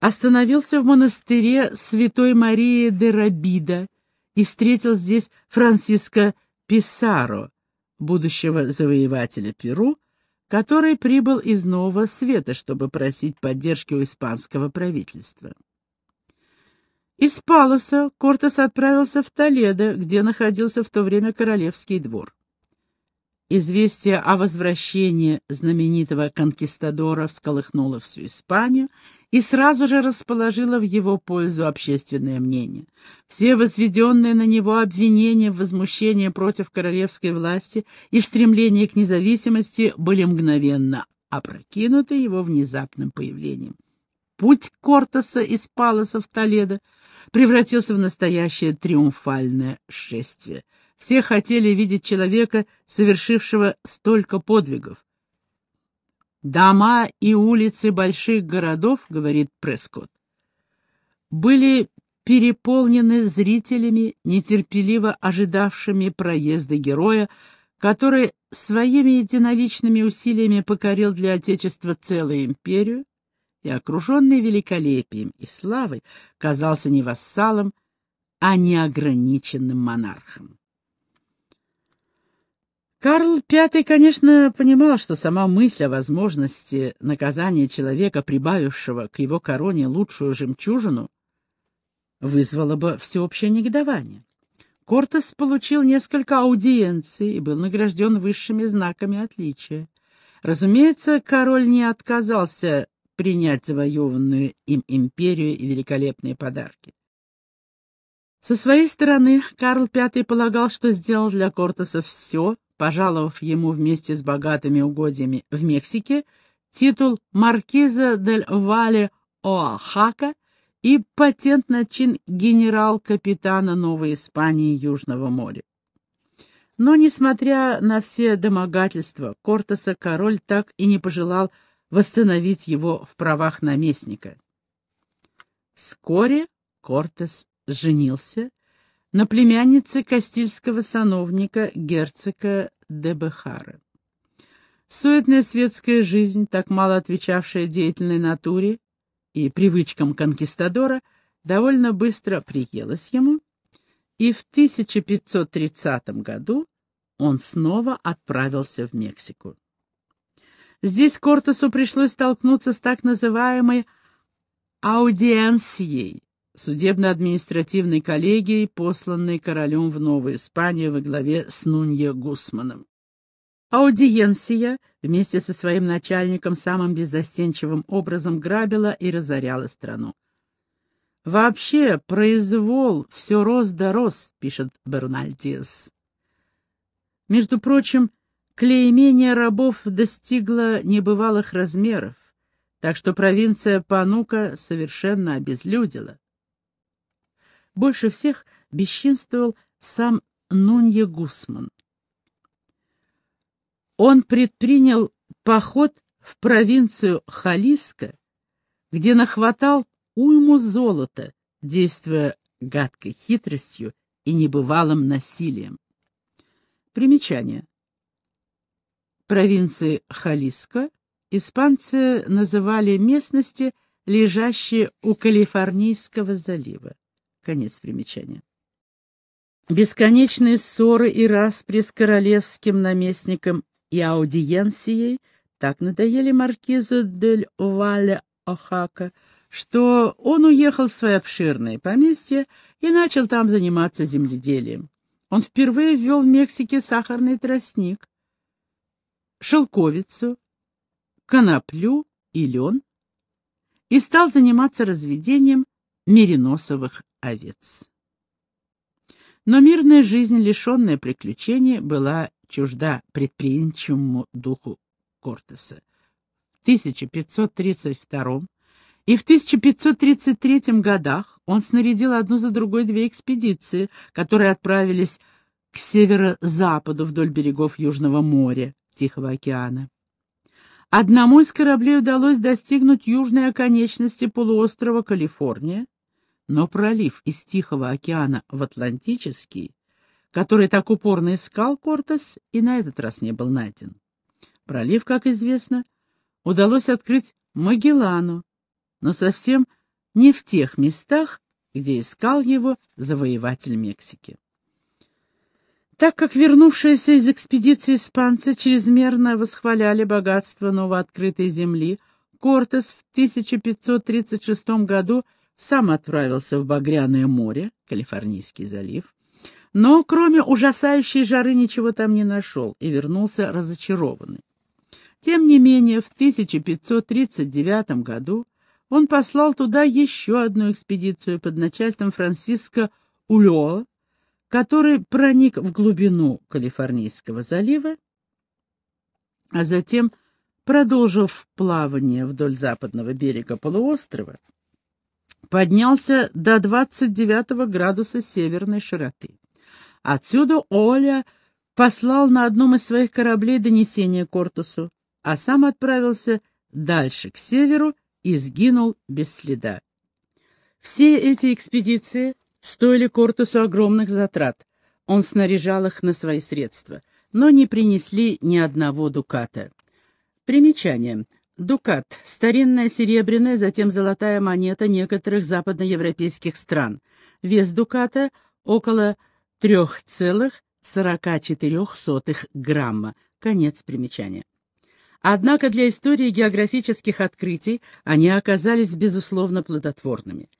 остановился в монастыре Святой Марии де Рабида и встретил здесь Франциско Писаро, будущего завоевателя Перу, который прибыл из Нового Света, чтобы просить поддержки у испанского правительства. Из Палоса Кортес отправился в Толедо, где находился в то время королевский двор. Известие о возвращении знаменитого конкистадора всколыхнуло всю Испанию и сразу же расположило в его пользу общественное мнение. Все возведенные на него обвинения в возмущении против королевской власти и в стремлении к независимости были мгновенно опрокинуты его внезапным появлением. Путь Кортеса из Палоса в Толедо превратился в настоящее триумфальное шествие. Все хотели видеть человека, совершившего столько подвигов. «Дома и улицы больших городов, — говорит Прескотт, — были переполнены зрителями, нетерпеливо ожидавшими проезда героя, который своими единоличными усилиями покорил для Отечества целую империю, и, окруженный великолепием и славой, казался не вассалом, а неограниченным монархом. Карл V, конечно, понимал, что сама мысль о возможности наказания человека, прибавившего к его короне лучшую жемчужину, вызвала бы всеобщее негодование. Кортес получил несколько аудиенций и был награжден высшими знаками отличия. Разумеется, король не отказался принять завоеванную им империю и великолепные подарки. Со своей стороны Карл V полагал, что сделал для Кортеса все, пожаловав ему вместе с богатыми угодьями в Мексике титул маркиза дель Вале Оахака и патент на чин генерал-капитана Новой Испании Южного моря. Но, несмотря на все домогательства Кортеса, король так и не пожелал восстановить его в правах наместника. Вскоре Кортес женился на племяннице Кастильского сановника герцога де Бехара. Суетная светская жизнь, так мало отвечавшая деятельной натуре и привычкам конкистадора, довольно быстро приелась ему, и в 1530 году он снова отправился в Мексику. Здесь Кортесу пришлось столкнуться с так называемой аудиенцией, судебно-административной коллегией, посланной королем в Новую Испанию во главе с Нунье Гусманом. Аудиенция вместе со своим начальником самым беззастенчивым образом грабила и разоряла страну. «Вообще, произвол все рос да рос», — пишет Бернальдиас. Между прочим, клеймение рабов достигло небывалых размеров, так что провинция Панука совершенно обезлюдила. Больше всех бесчинствовал сам Нунье Гусман. Он предпринял поход в провинцию Халиска, где нахватал уйму золота, действуя гадкой хитростью и небывалым насилием. Примечание. Провинции Халиско испанцы называли местности, лежащие у Калифорнийского залива. Конец примечания. Бесконечные ссоры и распри с королевским наместником и аудиенцией так надоели маркизу дель Вале Охака, что он уехал в свое обширное поместье и начал там заниматься земледелием. Он впервые ввел в Мексике сахарный тростник, шелковицу, коноплю и лен и стал заниматься разведением мериносовых овец. Но мирная жизнь, лишенная приключений, была чужда предприимчивому духу Кортеса. В 1532 и в 1533 годах он снарядил одну за другой две экспедиции, которые отправились к северо-западу вдоль берегов Южного моря, Тихого океана. Одному из кораблей удалось достигнуть южной оконечности полуострова Калифорния, но пролив из Тихого океана в Атлантический, который так упорно искал Кортес, и на этот раз не был найден. Пролив, как известно, удалось открыть Магеллану, но совсем не в тех местах, где искал его завоеватель Мексики. Так как вернувшиеся из экспедиции испанцы чрезмерно восхваляли богатство новооткрытой земли, Кортес в 1536 году сам отправился в Багряное море, Калифорнийский залив, но кроме ужасающей жары ничего там не нашел и вернулся разочарованный. Тем не менее, в 1539 году он послал туда еще одну экспедицию под начальством Франциско Ульоа, который проник в глубину Калифорнийского залива, а затем, продолжив плавание вдоль западного берега полуострова, поднялся до 29 градуса северной широты. Отсюда Оля послал на одном из своих кораблей донесение Кортусу, а сам отправился дальше, к северу, и сгинул без следа. Все эти экспедиции стоили Кортусу огромных затрат. Он снаряжал их на свои средства, но не принесли ни одного дуката. Примечание. Дукат – старинная серебряная, затем золотая монета некоторых западноевропейских стран. Вес дуката – около 3,44 грамма. Конец примечания. Однако для истории географических открытий они оказались, безусловно, плодотворными.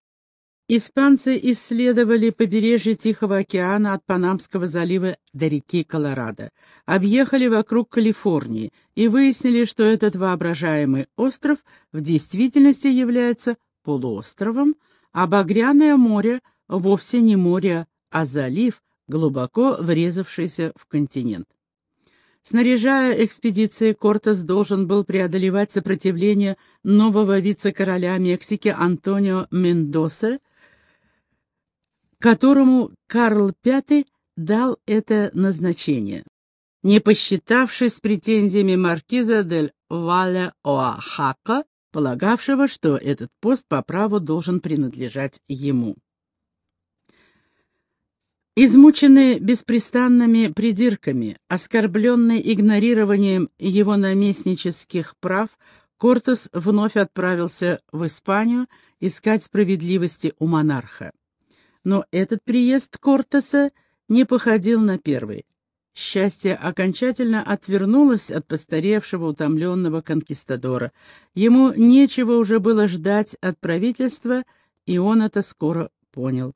Испанцы исследовали побережье Тихого океана от Панамского залива до реки Колорадо, объехали вокруг Калифорнии и выяснили, что этот воображаемый остров в действительности является полуостровом, а Багряное море вовсе не море, а залив, глубоко врезавшийся в континент. Снаряжая экспедиции, Кортес должен был преодолевать сопротивление нового вице-короля Мексики Антонио Мендоса, которому Карл V дал это назначение, не посчитавшись претензиями маркиза дель Вале Оахака, полагавшего, что этот пост по праву должен принадлежать ему. Измученный беспрестанными придирками, оскорбленный игнорированием его наместнических прав, Кортес вновь отправился в Испанию искать справедливости у монарха. Но этот приезд Кортеса не походил на первый. Счастье окончательно отвернулось от постаревшего утомленного конкистадора. Ему нечего уже было ждать от правительства, и он это скоро понял.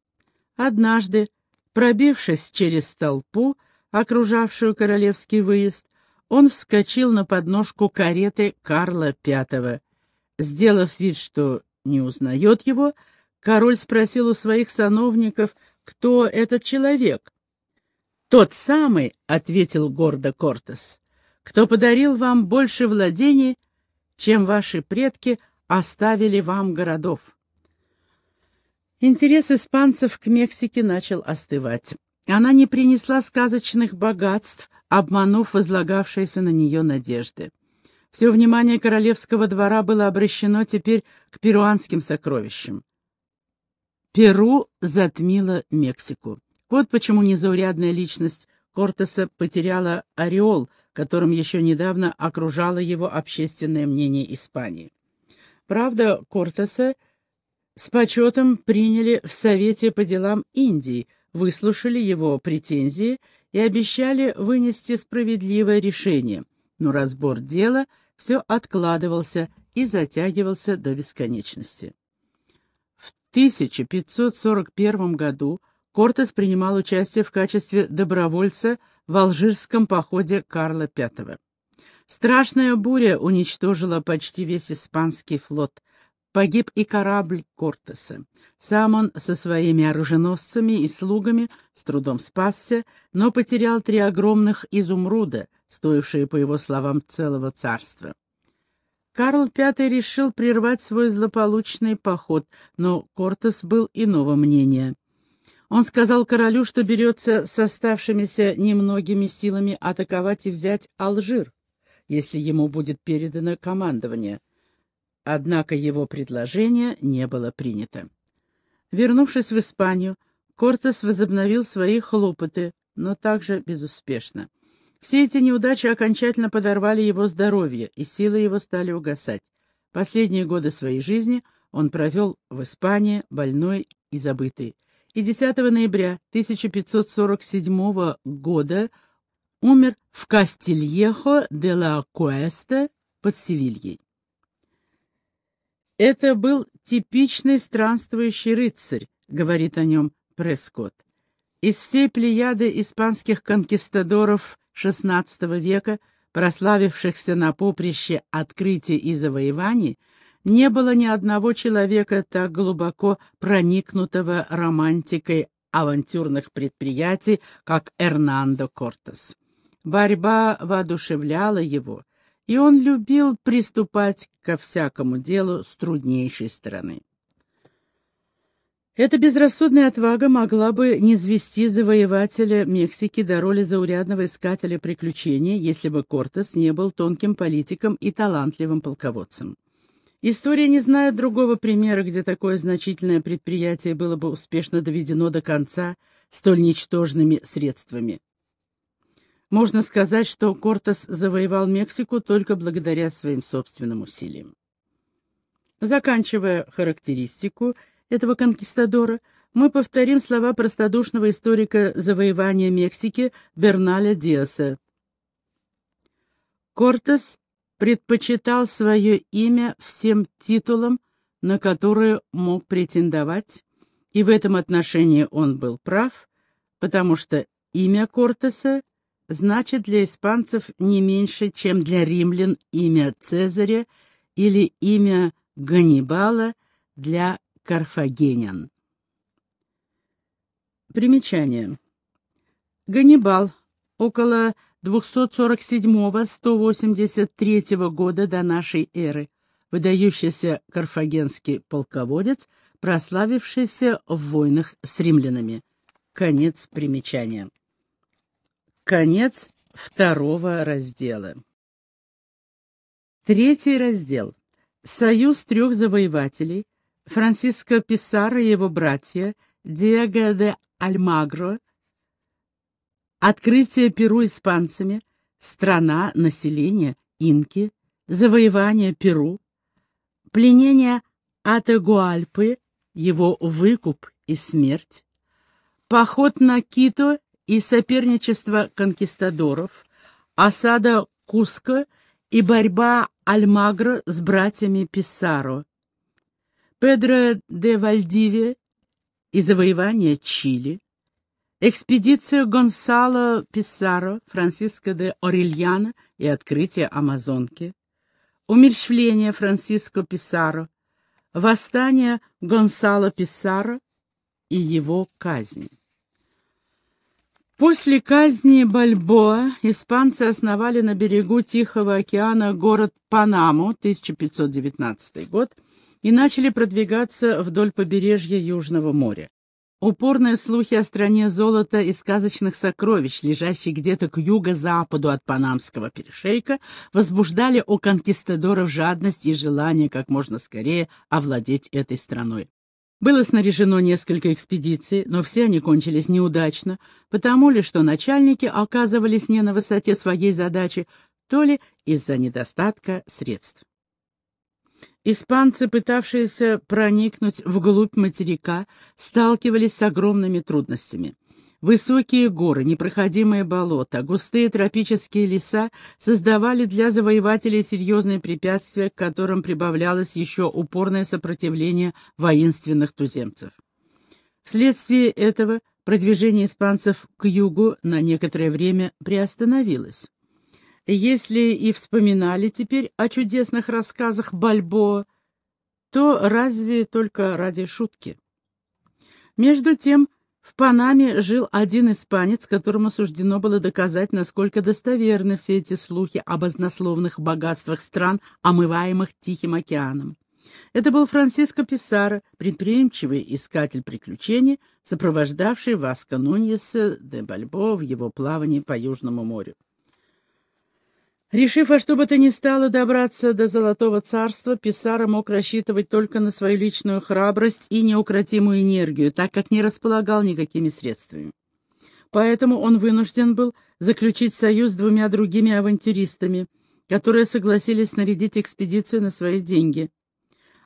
Однажды, Пробившись через толпу, окружавшую королевский выезд, он вскочил на подножку кареты Карла V. Сделав вид, что не узнает его, король спросил у своих сановников, кто этот человек. «Тот самый», — ответил гордо Кортес, кто подарил вам больше владений, чем ваши предки оставили вам городов. Интерес испанцев к Мексике начал остывать. Она не принесла сказочных богатств, обманув возлагавшиеся на нее надежды. Все внимание королевского двора было обращено теперь к перуанским сокровищам. Перу затмило Мексику. Вот почему незаурядная личность Кортеса потеряла ореол, которым еще недавно окружало его общественное мнение Испании. Правда, Кортеса с почетом приняли в Совете по делам Индии, выслушали его претензии и обещали вынести справедливое решение, но разбор дела все откладывался и затягивался до бесконечности. В 1541 году Кортес принимал участие в качестве добровольца в алжирском походе Карла V. Страшная буря уничтожила почти весь испанский флот. Погиб и корабль Кортеса. Сам он со своими оруженосцами и слугами с трудом спасся, но потерял три огромных изумруда, стоившие, по его словам, целого царства. Карл V решил прервать свой злополучный поход, но Кортес был иного мнения. Он сказал королю, что берется с оставшимися немногими силами атаковать и взять Алжир, если ему будет передано командование. Однако его предложение не было принято. Вернувшись в Испанию, Кортес возобновил свои хлопоты, но также безуспешно. Все эти неудачи окончательно подорвали его здоровье, и силы его стали угасать. Последние годы своей жизни он провел в Испании, больной и забытый и 10 ноября 1547 года умер в Кастильехо де ла Куэста под Севильей. «Это был типичный странствующий рыцарь», — говорит о нем Прескотт. Из всей плеяды испанских конкистадоров XVI века, прославившихся на поприще открытий и завоеваний, не было ни одного человека, так глубоко проникнутого романтикой авантюрных предприятий, как Эрнандо Кортес. Борьба воодушевляла его, и он любил приступать ко всякому делу с труднейшей стороны. Эта безрассудная отвага могла бы не низвести завоевателя Мексики до роли заурядного искателя приключений, если бы Кортес не был тонким политиком и талантливым полководцем. История не знает другого примера, где такое значительное предприятие было бы успешно доведено до конца столь ничтожными средствами. Можно сказать, что Кортес завоевал Мексику только благодаря своим собственным усилиям. Заканчивая характеристику этого конкистадора, мы повторим слова простодушного историка завоевания Мексики Берналя Диаса. Кортес предпочитал свое имя всем титулам, на которые мог претендовать, и в этом отношении он был прав, потому что имя Кортеса значит для испанцев не меньше, чем для римлян имя Цезаря или имя Ганнибала для карфагенян. Примечание. Ганнибал около 247-183 года до нашей эры, выдающийся карфагенский полководец, прославившийся в войнах с римлянами. Конец примечания. Конец второго раздела. Третий раздел. Союз трех завоевателей, Франциско Писаро и его братья, Диего де Альмагро, Открытие Перу испанцами, страна, население, инки, завоевание Перу, пленение Атегуальпы, его выкуп и смерть, поход на Кито и соперничество конкистадоров, осада Куско и борьба Альмагро с братьями Писаро, Педро де Вальдиве и завоевание Чили, Экспедиция Гонсало Писаро, Франциско де Орельяна и открытие Амазонки, умерщвление Франциско Писаро, восстание Гонсало Писаро и его казнь. После казни Бальбоа испанцы основали на берегу Тихого океана город Панаму, 1519 год, и начали продвигаться вдоль побережья Южного моря. Упорные слухи о стране золота и сказочных сокровищ, лежащей где-то к юго-западу от Панамского перешейка, возбуждали у конкистадоров жадность и желание как можно скорее овладеть этой страной. Было снаряжено несколько экспедиций, но все они кончились неудачно, потому ли, что начальники оказывались не на высоте своей задачи, то ли из-за недостатка средств. Испанцы, пытавшиеся проникнуть вглубь материка, сталкивались с огромными трудностями. Высокие горы, непроходимые болота, густые тропические леса создавали для завоевателей серьезные препятствия, к которым прибавлялось еще упорное сопротивление воинственных туземцев. Вследствие этого продвижение испанцев к югу на некоторое время приостановилось. Если и вспоминали теперь о чудесных рассказах Бальбоа, то разве только ради шутки. Между тем, в Панаме жил один испанец, которому суждено было доказать, насколько достоверны все эти слухи об ознословных богатствах стран, омываемых Тихим океаном. Это был Франциско Писаро, предприимчивый искатель приключений, сопровождавший Васко Нуньеса де Бальбо в его плавании по Южному морю. Решив во что бы то ни стало добраться до Золотого Царства, Писара мог рассчитывать только на свою личную храбрость и неукротимую энергию, так как не располагал никакими средствами. Поэтому он вынужден был заключить союз с двумя другими авантюристами, которые согласились снарядить экспедицию на свои деньги.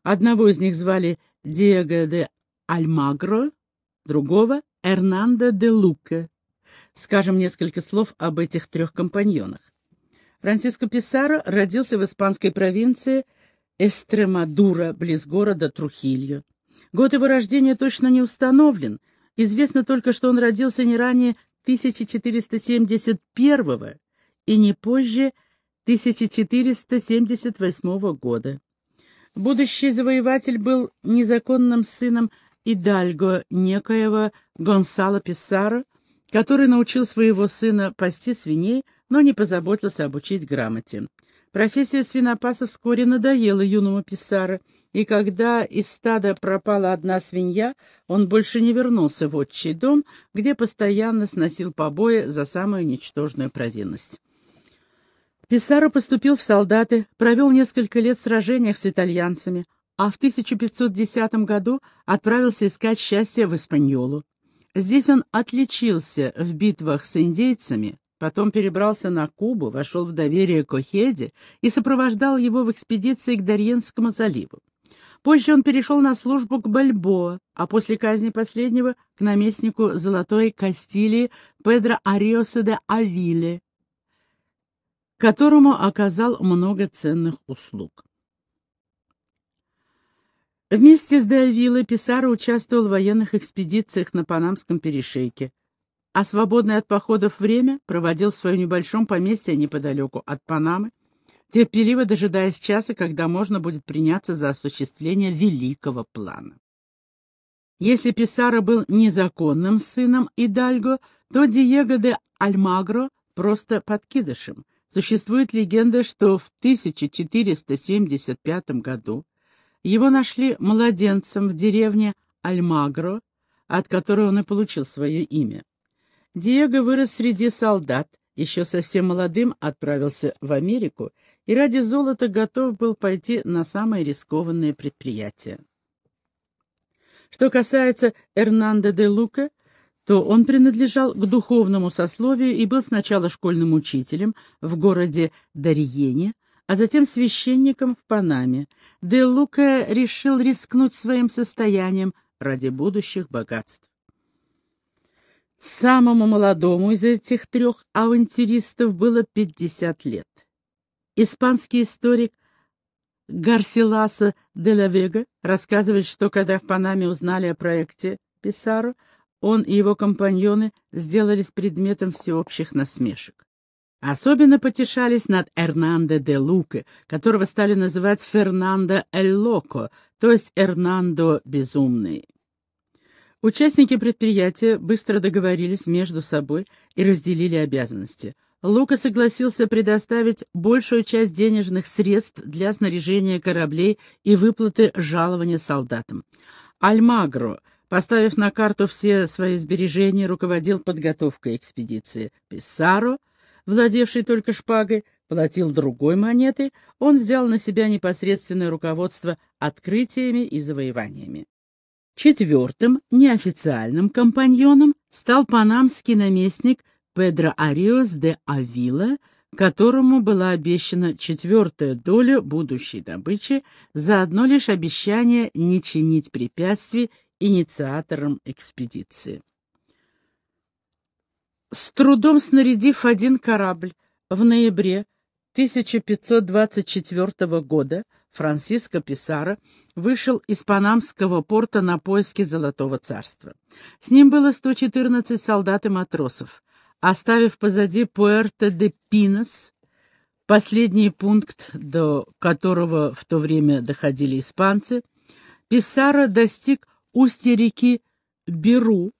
Одного из них звали Диего де Альмагро, другого — Эрнандо де Луке. Скажем несколько слов об этих трех компаньонах. Франциско Писаро родился в испанской провинции Эстремадура, близ города Трухильо. Год его рождения точно не установлен. Известно только, что он родился не ранее 1471 и не позже 1478 года. Будущий завоеватель был незаконным сыном Идальго, некоего Гонсало Писаро, который научил своего сына пасти свиней, но не позаботился обучить грамоте. Профессия свинопаса вскоре надоела юному Писаро, и когда из стада пропала одна свинья, он больше не вернулся в отчий дом, где постоянно сносил побои за самую ничтожную провинность. Писаро поступил в солдаты, провел несколько лет в сражениях с итальянцами, а в 1510 году отправился искать счастье в Испаньолу. Здесь он отличился в битвах с индейцами, Потом перебрался на Кубу, вошел в доверие к и сопровождал его в экспедиции к Дарьенскому заливу. Позже он перешел на службу к Бальбоа, а после казни последнего — к наместнику Золотой Кастилии Педро Ариоса де Авиле, которому оказал много ценных услуг. Вместе с Де Писаро участвовал в военных экспедициях на Панамском перешейке, а свободное от походов время проводил в своем небольшом поместье неподалеку от Панамы, терпеливо дожидаясь часа, когда можно будет приняться за осуществление великого плана. Если Писаро был незаконным сыном Идальго, то Диего де Альмагро просто подкидышем. Существует легенда, что в 1475 году его нашли младенцем в деревне Альмагро, от которой он и получил свое имя. Диего вырос среди солдат, еще совсем молодым отправился в Америку и ради золота готов был пойти на самые рискованные предприятия. Что касается Эрнандо де Лука, то он принадлежал к духовному сословию и был сначала школьным учителем в городе Дарьене, а затем священником в Панаме. Де Лука решил рискнуть своим состоянием ради будущих богатств. Самому молодому из этих трех авантюристов было 50 лет. Испанский историк Гарсиласа де ла Вега рассказывает, что когда в Панаме узнали о проекте Писаро, он и его компаньоны сделались предметом всеобщих насмешек. Особенно потешались над Эрнандо де Луке, которого стали называть Фернандо Эль Локо, то есть Эрнандо Безумный. Участники предприятия быстро договорились между собой и разделили обязанности. Лука согласился предоставить большую часть денежных средств для снаряжения кораблей и выплаты жалования солдатам. Альмагро, поставив на карту все свои сбережения, руководил подготовкой экспедиции. Писаро, владевший только шпагой, платил другой монетой, он взял на себя непосредственное руководство открытиями и завоеваниями. Четвертым, неофициальным компаньоном стал панамский наместник Педро Ариос де Авила, которому была обещана четвертая доля будущей добычи за одно лишь обещание не чинить препятствий инициаторам экспедиции. С трудом снарядив один корабль, в ноябре 1524 года Франциско Писаро вышел из Панамского порта на поиски Золотого Царства. С ним было 114 солдат и матросов. Оставив позади Пуэрто-де-Пинос, последний пункт, до которого в то время доходили испанцы, Писаро достиг устья реки Беру.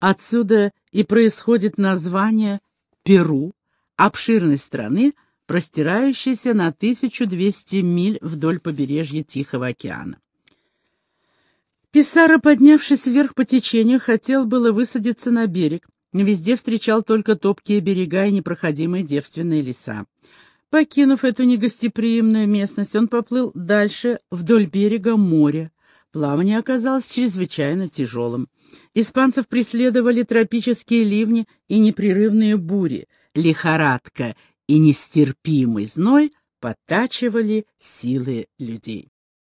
Отсюда и происходит название Перу, обширной страны, простирающейся на 1200 миль вдоль побережья Тихого океана. Писаро, поднявшись вверх по течению, хотел было высадиться на берег. Везде встречал только топкие берега и непроходимые девственные леса. Покинув эту негостеприимную местность, он поплыл дальше вдоль берега моря. Плавание оказалось чрезвычайно тяжелым. Испанцев преследовали тропические ливни и непрерывные бури, лихорадка и нестерпимый зной подтачивали силы людей.